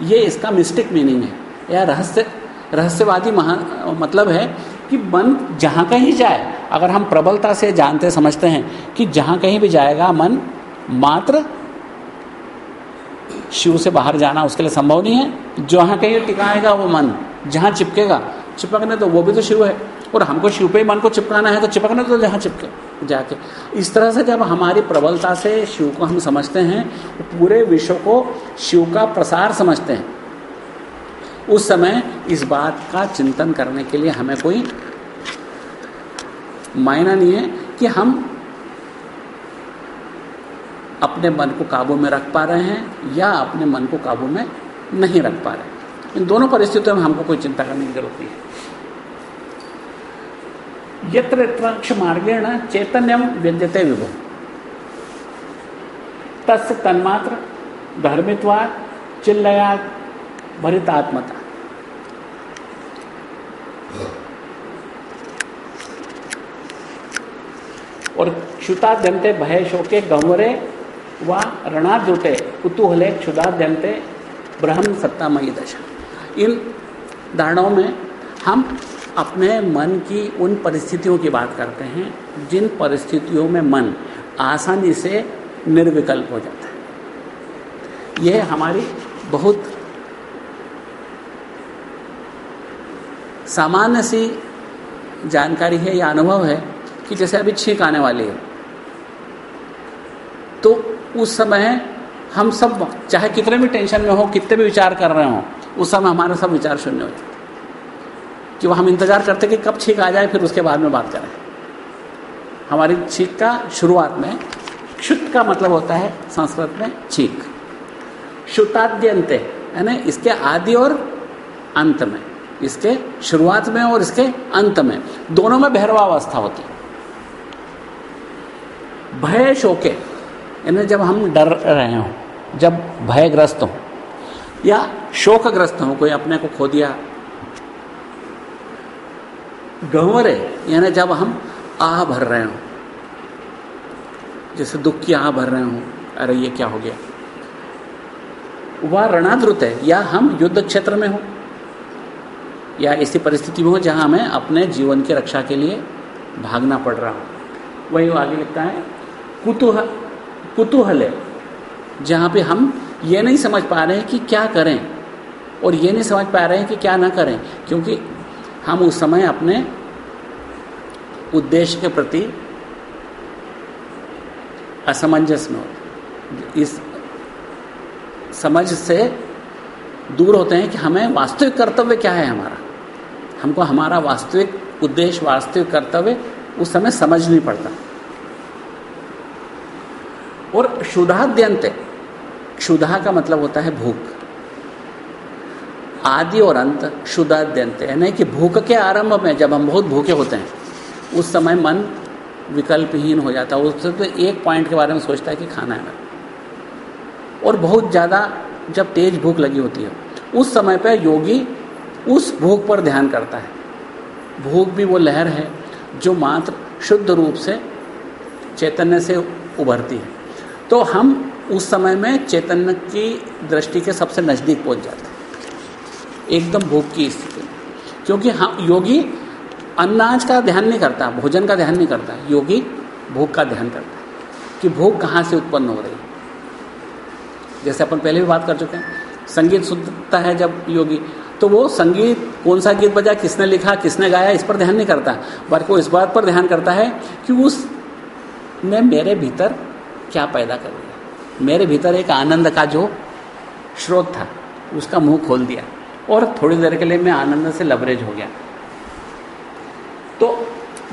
ये इसका मिस्टिक मीनिंग है। या रहस्य, रहस्यवादी महा मतलब है कि मन जहाँ कहीं जाए, अगर हम प्रबलता से जानते, समझते हैं कि जहाँ कहीं भी जाएगा, मन मात्र शिव से बाहर जाना उसके लिए संभव नहीं है। जहाँ कहीं टिकाएगा वो मन, जहाँ चिपकेगा, चिपकने तो वो भी तो शिव है। और हमको शिव पे मन को चिपकाना है तो चिपकने तो जहाँ चिपके, जाके। इस तरह से जब हमारी प्रबलता से शिव को हम समझते हैं, पूरे विश्व को शिव का प्रसार समझते हैं। उस समय इस बात का चिंतन करने के लिए हमें कोई मायना नहीं है कि हम अपने मन को काबू में रख पा रहे हैं या अपने मन को काबू में नहीं रख पा रहे इन दोनों परिस्थितियों में हमको कोई चिंता करने की ज़रूरत नहीं है। यत्र मार्गेण चैतन्यम व्यद्यते विभो। तस् तन्मात्र धर्मित्वा चिल्लया भरितात्मता। और क्षुताद्यंते भय शोके गंवरे व रणाद्युते, कुतूहले क्षुदाद्यंते ब्रह्म सत्तामयी दशा। इन धारणाओं में हम अपने मन की उन परिस्थितियों की बात करते हैं, जिन परिस्थितियों में मन आसानी से निर्विकल्प हो जाता है। यह हमारी बहुत सामान्य सी जानकारी है या अनुभव है कि जैसे अभी छींक आने वाली है। तो उस समय हम सब, चाहे कितने भी टेंशन में हो, कितने भी विचार कर रहे हो, उस समय हमारे सब विचार शून्य हो जाते कि वो हम इंतज़ार करते कि कब छींक आ जाए, फिर उसके बाद में बात करें। हमारी छींक का शुरुआत में क्षुत का मतलब होता है संस्कृत में छींक। शुताद्यंत है ना इसके आदि और अंत में, इसके शुरुआत में और इसके अंत में, दोनों में भैरवावस्था होती है। भय शोके यानी जब हम डर रहे हों, जब भयग्रस्त हों, या शोकग्रस्त हों, कोई अपने को खो दिया, गंवरे, यानी जब हम आह भर रहे हों, जैसे दुख की आह भर रहे हों, अरे ये क्या हो गया? वह रणाद्रुत है, या हम युद्ध क्षेत्र में हो, या ऐसी परिस्थिति में हो, जहाँ हमें अपने जीवन की रक्षा के लिए भागना पड़ रहा हो। वही आगे लिखता है कुतूहल कुतूहल है, जहाँ पे हम ये नहीं समझ पा रहे हैं कि क्या करें, और ये नहीं समझ पा रहे हैं कि क्या ना करें, क्योंकि हम उस समय अपने उद्देश्य के प्रति असमंजस में होते इस समझ से दूर होते हैं कि हमें वास्तविक कर्तव्य क्या है हमारा। हमको हमारा वास्तविक उद्देश्य, वास्तविक कर्तव्य उस समय समझ नहीं पड़ता। और क्षुधाद्यंत क्षुधा का मतलब होता है भूख। आदि और अंत क्षुधाद्यंत यानी कि भूख के आरंभ में जब हम बहुत भूखे होते हैं, उस समय मन विकल्पहीन हो जाता है। उससे तो एक पॉइंट के बारे में सोचता है कि खाना है। और बहुत ज़्यादा जब तेज भूख लगी होती है, उस समय पर योगी उस भूख पर ध्यान करता है। भूख भी वो लहर है जो मात्र शुद्ध रूप से चैतन्य से उभरती है। तो हम उस समय में चैतन्य की दृष्टि के सबसे नज़दीक पहुँच जाते हैं। एकदम भूख की स्थिति में। क्योंकि हम, योगी अनाज का ध्यान नहीं करता, भोजन का ध्यान नहीं करता, योगी भूख का ध्यान करता है कि भूख कहाँ से उत्पन्न हो रही जैसे अपन पहले भी बात कर चुके हैं, संगीत सुनता है जब योगी तो वो संगीत, कौन सा गीत बजा, किसने लिखा, किसने गाया, इस पर ध्यान नहीं करता। बल्कि वो इस बात पर ध्यान करता है कि उस ने मेरे भीतर क्या पैदा कर दिया। मेरे भीतर एक आनंद का जो स्रोत था, उसका मुँह खोल दिया और थोड़ी देर के लिए मैं आनंद से लवरेज हो गया। तो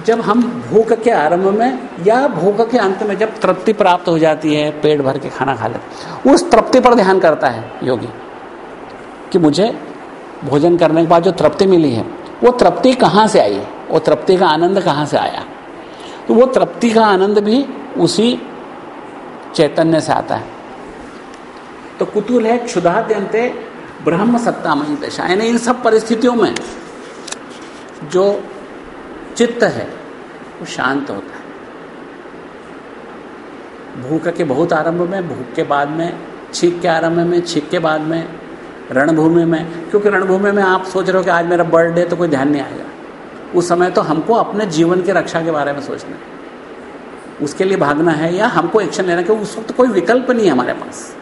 जब हम भूख के आरंभ में या भूख के अंत में जब तृप्ति प्राप्त हो जाती है, पेट भर के खाना खा लेते उस तृप्ति पर ध्यान करता है योगी कि मुझे भोजन करने के बाद जो तृप्ति मिली है, वो तृप्ति कहाँ से आई? वो तृप्ति का आनंद कहाँ से आया? तो वो तृप्ति का आनंद भी उसी चैतन्य से आता है। तो कुतूल है क्षुधाद्यंते ब्रह्म सत्तामयी दशा यानी इन सब परिस्थितियों में जो चित्त है, वो शांत होता है। भूख के बहुत आरंभ में, भूख के बाद में, छीक के आरंभ में, छीक के बाद में, रणभूमि में। क्योंकि रणभूमि में आप सोच रहे हो कि आज मेरा बर्थडे तो कोई ध्यान नहीं आएगा। उस समय तो हमको अपने जीवन की रक्षा के बारे में सोचना है। उसके लिए भागना है या हमको एक्शन लेना क्योंकि उस वक्त कोई विकल्प नहीं है हमारे पास।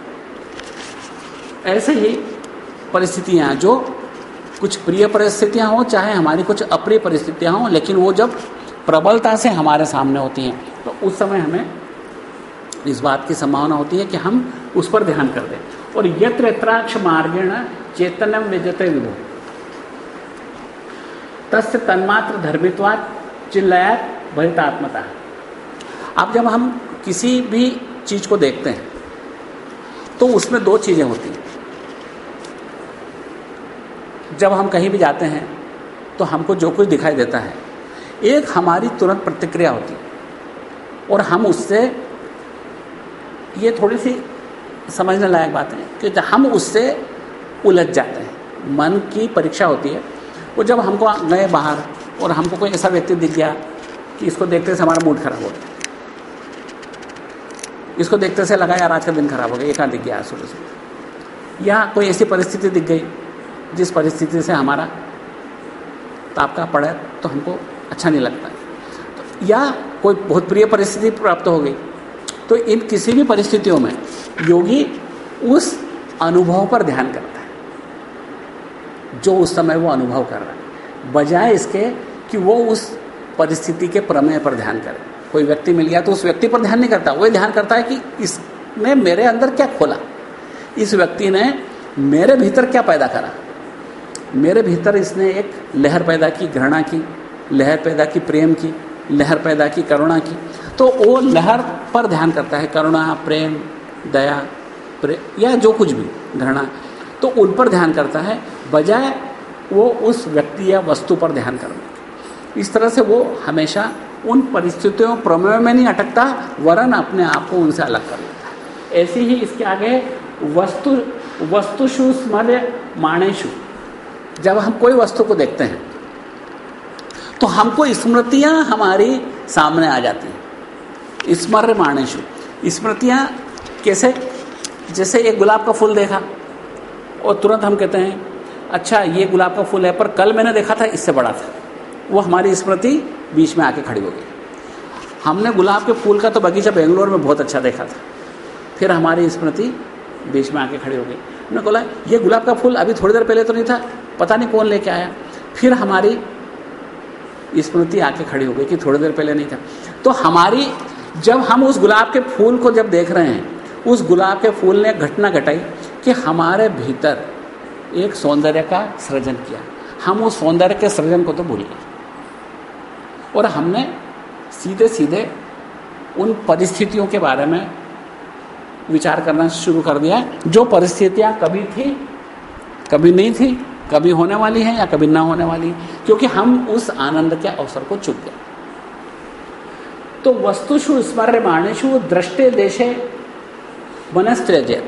ऐसे ही परिस्थितियाँ जो कुछ प्रिय परिस्थितियाँ हों, चाहे हमारी कुछ अप्रिय परिस्थितियाँ हों, लेकिन वो जब प्रबलता से हमारे सामने होती हैं तो उस समय हमें इस बात की संभावना होती है कि हम उस पर ध्यान कर दें। और यत्र यत्राक्ष मार्गेण चैतन्यम विजते विभो। तस्य तन्मात्र धर्मित्वात चिल्लायात भरितात्मता अब जब हम किसी भी चीज़ को देखते हैं तो उसमें दो चीज़ें होती हैं। जब हम कहीं भी जाते हैं तो हमको जो कुछ दिखाई देता है, एक हमारी तुरंत प्रतिक्रिया होती है, और हम उससे, ये थोड़ी सी समझने लायक बात है कि हम उससे उलझ जाते हैं, मन की परीक्षा होती है, वो जब हमको गए बाहर, और हमको कोई ऐसा व्यक्ति दिख गया कि इसको देखते से हमारा मूड खराब हो गया। इसको देखते से लगा यार आज का दिन खराब हो गया एक दिख गया सुबह सुबह या कोई ऐसी परिस्थिति दिख गई, जिस परिस्थिति से हमारा तापका पड़े तो हमको अच्छा नहीं लगता। तो या कोई बहुत प्रिय परिस्थिति प्राप्त हो गई तो इन किसी भी परिस्थितियों में योगी उस अनुभव पर ध्यान करता है, जो उस समय वो अनुभव कर रहा है, बजाय इसके कि वो उस परिस्थिति के प्रमेय पर ध्यान करे। कोई व्यक्ति मिल गया तो उस व्यक्ति पर ध्यान नहीं करता। वो ध्यान करता है कि इसने मेरे अंदर क्या खोला? इस व्यक्ति ने मेरे भीतर क्या पैदा करा? मेरे भीतर इसने एक लहर पैदा की, घृणा की, लहर पैदा की, प्रेम की, लहर पैदा की, करुणा की। तो वो लहर पर ध्यान करता है, करुणा, प्रेम, दया, प्रे, या जो कुछ भी, घृणा। तो उन पर ध्यान करता है, बजाय वो उस व्यक्ति या वस्तु पर ध्यान करने। इस तरह से वो हमेशा उन परिस्थितियों प्रमेय में नहीं अटकता, वरन अपने आप को उनसे अलग कर लेता ऐसे ही इसके आगे वस्तु, वस्तुषु स्मर्य माणेशु जब हम कोई वस्तु को देखते हैं तो हमको स्मृतियाँ हमारी सामने आ जाती हैं। स्मर्य माणेशु स्मृतियाँ कैसे? जैसे एक गुलाब का फूल देखा, और तुरंत हम कहते हैं अच्छा ये गुलाब का फूल है, पर कल मैंने देखा था, इससे बड़ा था। वो हमारी स्मृति बीच में आके खड़ी हो गई। हमने गुलाब के फूल का तो बगीचा बेंगलोर में बहुत अच्छा देखा था। फिर हमारी स्मृति बीच में आके खड़ी हो गई। उन्होंने बोला, ये गुलाब का फूल अभी थोड़ी देर पहले तो नहीं था, पता नहीं कौन लेके आया। फिर हमारी स्मृति आके खड़ी हो गई कि थोड़ी देर पहले नहीं था। तो हमारी, जब हम उस गुलाब के फूल को जब देख रहे हैं, उस गुलाब के फूल ने घटना घटाई कि हमारे भीतर एक सौंदर्य का सृजन किया। हम उस सौंदर्य के सृजन को तो भूल गए। और हमने सीधे सीधे उन परिस्थितियों के बारे में विचार करना शुरू कर दिया जो परिस्थितियाँ कभी थी, कभी नहीं थी, कभी होने वाली है या कभी ना होने वाली क्योंकि हम उस आनंद के अवसर को चुक गए। तो वस्तुषु स्मर्य माणेशु दृष्टे देशे वनस्त्रजय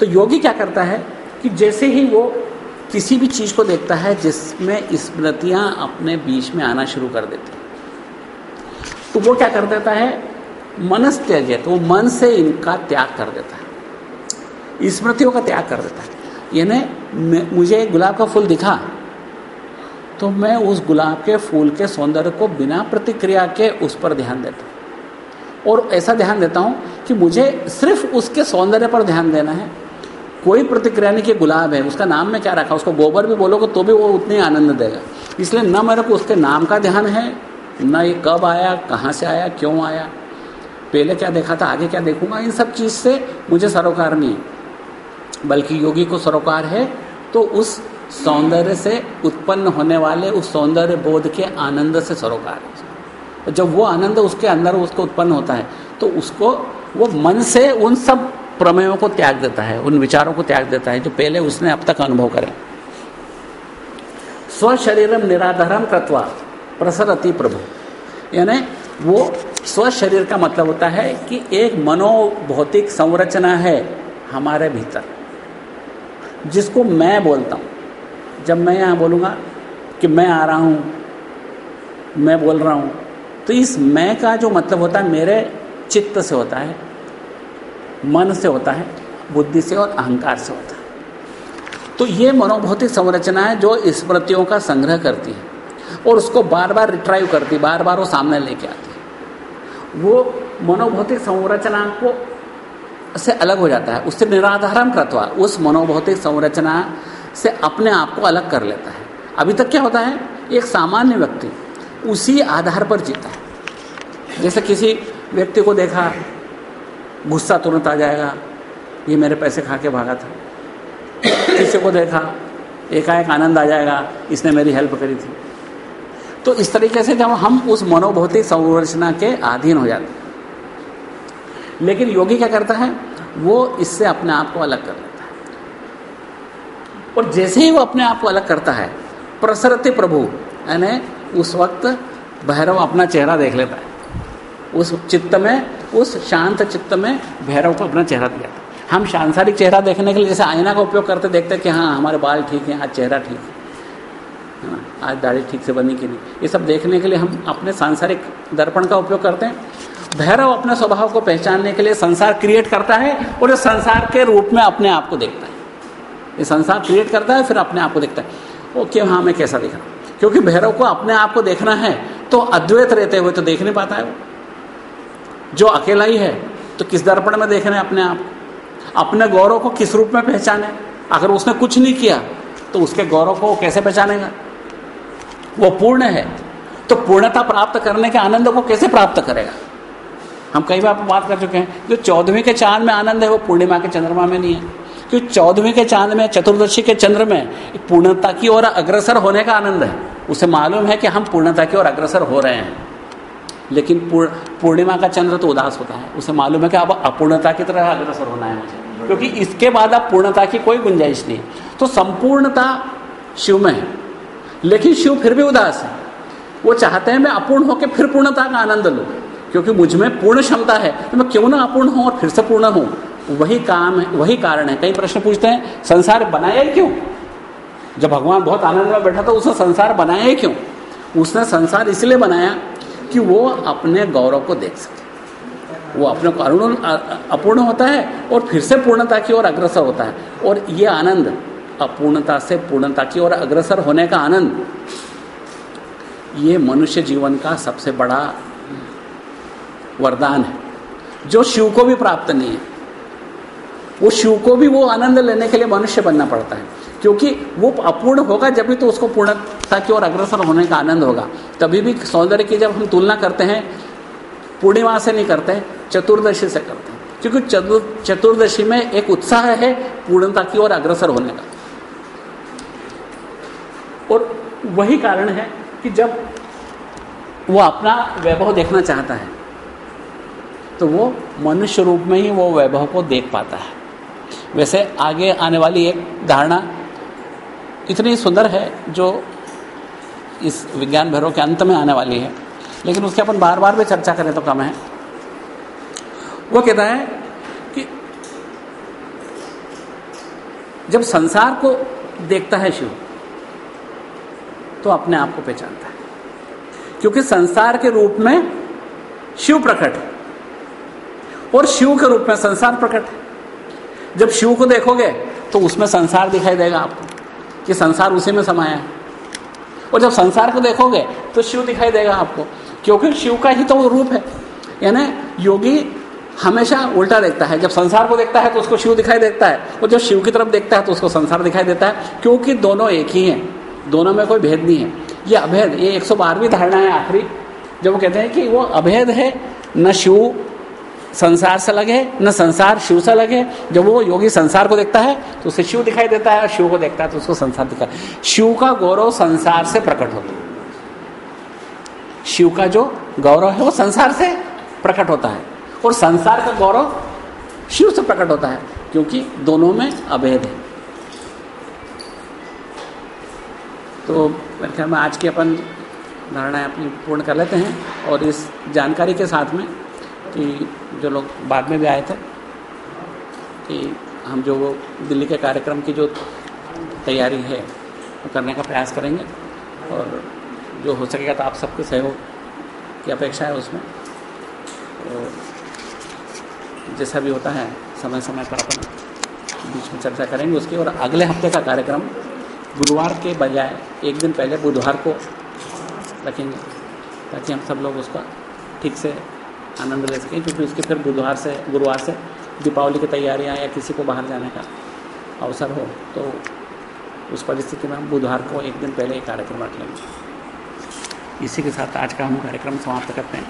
तो योगी क्या करता है कि जैसे ही वो किसी भी चीज़ को देखता है, जिसमें स्मृतियाँ अपने बीच में आना शुरू कर देती तो वो क्या कर देता है? मनस त्यज्य तो वो मन से इनका त्याग कर देता है। स्मृतियों का त्याग कर देता है। यानी मुझे गुलाब का फूल दिखा। तो मैं उस गुलाब के फूल के सौंदर्य को बिना प्रतिक्रिया के उस पर ध्यान देता हूँ। और ऐसा ध्यान देता हूँ कि मुझे सिर्फ़ उसके सौंदर्य पर ध्यान देना है। कोई प्रतिक्रिया नहीं कि गुलाब है, उसका नाम में क्या रखा? उसको गोबर भी बोलोगे तो भी वो उतने आनंद देगा। इसलिए न मेरे को उसके नाम का ध्यान है न ये कब आया, कहाँ से आया, क्यों आया? पहले क्या देखा था, आगे क्या देखूँगा? इन सब चीज़ से मुझे सरोकार नहीं बल्कि योगी को सरोकार है तो उस सौंदर्य से उत्पन्न होने वाले उस सौंदर्य बोध के आनंद से सरोकार है जब वो आनंद उसके अंदर उसको उत्पन्न होता है तो उसको वो मन से उन सब प्रमेयों को त्याग देता है, उन विचारों को त्याग देता है, जो पहले उसने अब तक अनुभव करे। स्वशरीरम निराधारम कृत्वा प्रसरति प्रभु। यानी वो स्वशरीर का मतलब होता है कि एक मनोभौतिक संरचना है हमारे भीतर, जिसको मैं बोलता हूँ। जब मैं यहाँ बोलूँगा कि मैं आ रहा हूँ, मैं बोल रहा हूँ तो इस मैं का जो मतलब होता है, मेरे चित्त से होता है, मन से होता है, बुद्धि से और अहंकार से होता है। तो ये मनोभौतिक संरचना है जो स्मृतियों का संग्रह करती है। और उसको बार बार रिट्राइव करती बार बार वो सामने लेके आती। वो मनोभौतिक संरचना को से अलग हो जाता है, उससे निराधारण कृतवा उस मनोभौतिक संरचना से अपने आप को अलग कर लेता है। अभी तक क्या होता है? एक सामान्य व्यक्ति उसी आधार पर जीता है। जैसे किसी व्यक्ति को देखा, गुस्सा तुरंत आ जाएगा, ये मेरे पैसे खा के भागा था। किसी को देखा, एकाएक आनंद आ जाएगा, इसने मेरी हेल्प करी थी। तो इस तरीके से जब हम उस मनोभौतिक संरचना के अधीन हो जाते हैं। लेकिन योगी क्या करता है? वो इससे अपने आप को अलग कर लेता है। और जैसे ही वो अपने आप को अलग करता है, प्रसरते प्रभु, यानी उस वक्त भैरव अपना चेहरा देख लेता है। उस चित्त में, उस शांत चित्त में भैरव को अपना चेहरा दिया। हम सांसारिक चेहरा देखने के लिए जैसे आईना का उपयोग करते देखते हैं कि हाँ हमारे बाल ठीक हैं, आज चेहरा ठीक है। आज दाढ़ी ठीक से बनी कि नहीं? ये सब देखने के लिए हम अपने सांसारिक दर्पण का उपयोग करते हैं। भैरव अपने स्वभाव को पहचानने के लिए संसार क्रिएट करता है और ये संसार के रूप में अपने आप को देखता है। ये संसार क्रिएट करता है, फिर अपने आप को देखता है। ओके हाँ मैं कैसा दिख रहा हूँ? क्योंकि भैरव को अपने आप को देखना है तो अद्वैत रहते हुए तो देख नहीं पाता है वो। जो अकेला ही है तो किस दर्पण में देख रहे हैं अपने आप को? अपने गौरव को किस रूप में पहचाने? अगर उसने कुछ नहीं किया तो उसके गौरव को कैसे पहचानेगा? वो पूर्ण है। तो पूर्णता प्राप्त करने के आनंद को कैसे प्राप्त करेगा? हम कई बार बात कर चुके हैं, जो चौदहवीं के चाँद में आनंद है, वो पूर्णिमा के चंद्रमा में नहीं है। क्योंकि चौदहवीं के चाँद में, चतुर्दशी के चंद्र में पूर्णता की ओर अग्रसर होने का आनंद है? उसे मालूम है कि हम पूर्णता की ओर अग्रसर हो रहे हैं। लेकिन पूर्णिमा का चंद्र तो उदास होता है। उसे मालूम है कि अब अपूर्णता की तरह अग्रसर होना है मुझे। क्योंकि इसके बाद अब पूर्णता की कोई गुंजाइश नहीं। तो संपूर्णता शिव में है। लेकिन शिव फिर भी उदास है। वो चाहते हैं मैं अपूर्ण होकर फिर पूर्णता का आनंद लूँ, क्योंकि मुझमें पूर्ण क्षमता है। तो मैं क्यों ना अपूर्ण हूँ और फिर से पूर्ण हूँ? वही काम है, वही कारण है। कई प्रश्न पूछते हैं, संसार बनाया ही क्यों? जब भगवान बहुत आनंद में बैठा था उसने संसार बनाया ही क्यों? उसने संसार इसलिए बनाया कि वो अपने गौरव को देख सके। वो अपने अपूर्ण होता है और फिर से पूर्णता की ओर अग्रसर होता है। और ये आनंद अपूर्णता से पूर्णता की ओर अग्रसर होने का आनंद। ये मनुष्य जीवन का सबसे बड़ा वरदान है। जो शिव को भी प्राप्त नहीं है, वो शिव को भी वो आनंद लेने के लिए मनुष्य बनना पड़ता है, क्योंकि वो अपूर्ण होगा जब भी तो उसको पूर्णता की ओर अग्रसर होने का आनंद होगा। तभी भी सौंदर्य की जब हम तुलना करते हैं, पूर्णिमा से नहीं करते, चतुर्दशी से करते हैं, क्योंकि चतुर्दशी में एक उत्साह है पूर्णता की ओर अग्रसर होने का। और वही कारण है कि जब वो अपना वैभव देखना चाहता है तो वो मनुष्य रूप में ही वो वैभव को देख पाता है। वैसे आगे आने वाली एक धारणा इतनी सुंदर है जो इस विज्ञान भैरव के अंत में आने वाली है, लेकिन उसके अपन बार बार भी चर्चा करें तो कम है। वो कहता है कि जब संसार को देखता है शिव तो अपने आप को पहचानता है। क्योंकि संसार के रूप में शिव प्रकट है। और शिव के रूप में संसार प्रकट है। जब शिव को देखोगे तो उसमें संसार दिखाई देगा आपको कि संसार उसी में समाया है। और जब संसार को देखोगे तो शिव दिखाई देगा आपको, क्योंकि शिव का ही तो वो रूप है। यानी योगी हमेशा उल्टा देखता है। जब संसार को देखता है तो उसको शिव दिखाई देता है। और जब शिव की तरफ़ देखता है तो उसको संसार दिखाई देता है, क्योंकि दोनों एक ही हैं। दोनों में कोई भेद नहीं है। ये अभेद, ये एक सौ बारहवीं धारणा है आखिरी, जब वो कहते हैं कि वो अभेद है, न शिव संसार से लगे, न संसार शिव से लगे। जब वो योगी संसार को देखता है तो उसे शिव दिखाई देता है और शिव को देखता है तो उसको संसार दिखा। शिव का गौरव संसार से प्रकट होता है। शिव का जो गौरव है, वो संसार से प्रकट होता है। और संसार का गौरव शिव से प्रकट होता है, क्योंकि दोनों में अभेद है। तो मेरे ख्याल में आज की अपन धारणाएँ अपनी पूर्ण कर लेते हैं और इस जानकारी के साथ में कि जो लोग बाद में भी आए थे, कि हम जो वो दिल्ली के कार्यक्रम की जो तैयारी है, वो करने का प्रयास करेंगे और जो हो सकेगा तो आप सबके सहयोग की अपेक्षा है उसमें। तो जैसा भी होता है समय समय पर अपन बीच में चर्चा करेंगे उसकी और अगले हफ़्ते का कार्यक्रम गुरुवार के बजाय एक दिन पहले बुधवार को रखेंगे, ताकि हम सब लोग उसका ठीक से आनंद ले सकें, क्योंकि उसके फिर बुधवार से, गुरुवार से दीपावली की तैयारियाँ या किसी को बाहर जाने का अवसर हो तो उस परिस्थिति में हम बुधवार को एक दिन पहले एक कार्यक्रम रख लेंगे। इसी के साथ आज का हम कार्यक्रम समाप्त करते हैं।